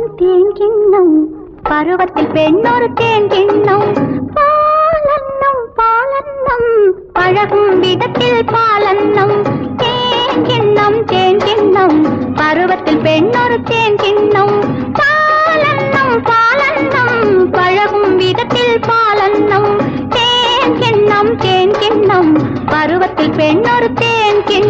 கிண்ணம் தேன் கிண்ணம் பருவத்தில் பெண்ணொரு தேன் கிண்ணம் பாலன்னம் பாலன்னம். பழகும் விதத்தில் பாலன்னம். தேன் கிண்ணம் தேன் கிண்ணம் பருவத்தில் பெண்ணொரு தேன் கிண்ணம் பாலன்னம் பாலன்னம். பழகும் விதத்தில் பாலன்னம். தேன் கிண்ணம் தேன் கிண்ணம் பருவத்தில் பெண்ணொரு தேன் கிண்ணம்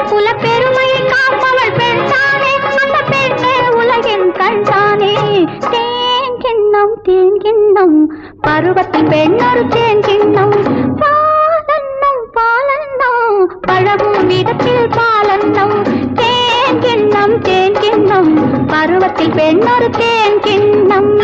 கண்தானே குலப்பெருமை காப்பவள் பெண்தானே? அந்த பெண்ணே உலகின் கண்தானே. தேன் கிண்ணம் தேன் கிண்ணம். பருவத்தில் பெண்ணொரு தேன் கிண்ணம். பாலன்னம் பாலன்னம். பழகும் விதத்தில் பாலன்னம். தேன் கிண்ணம் தேன் கிண்ணம். பருவத்தில் பெண்ணொரு தேன் கிண்ணம்.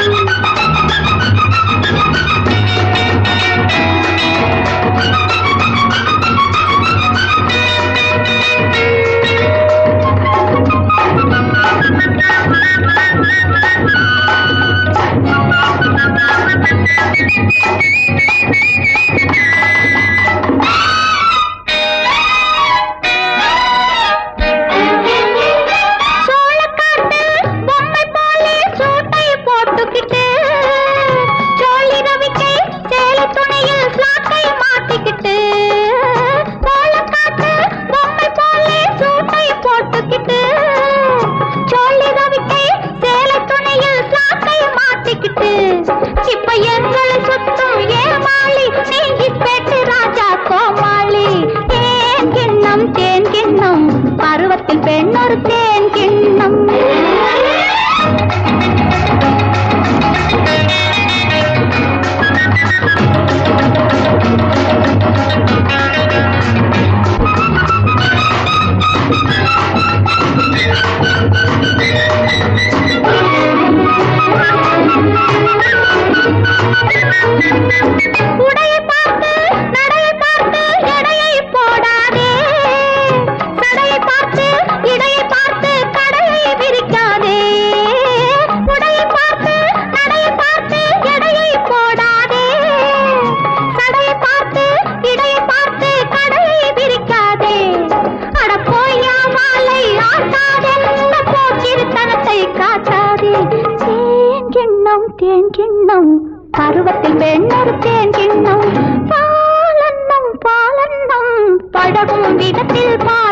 பருவத்தில் பெண்ணொரு தேன் கிண்ணம் பருவத்தில் வெண்ணொரு தேன் கிண்ணம் பாலன்னம் பாலன்னம் பழகும் விதத்தில் பாலன்னம்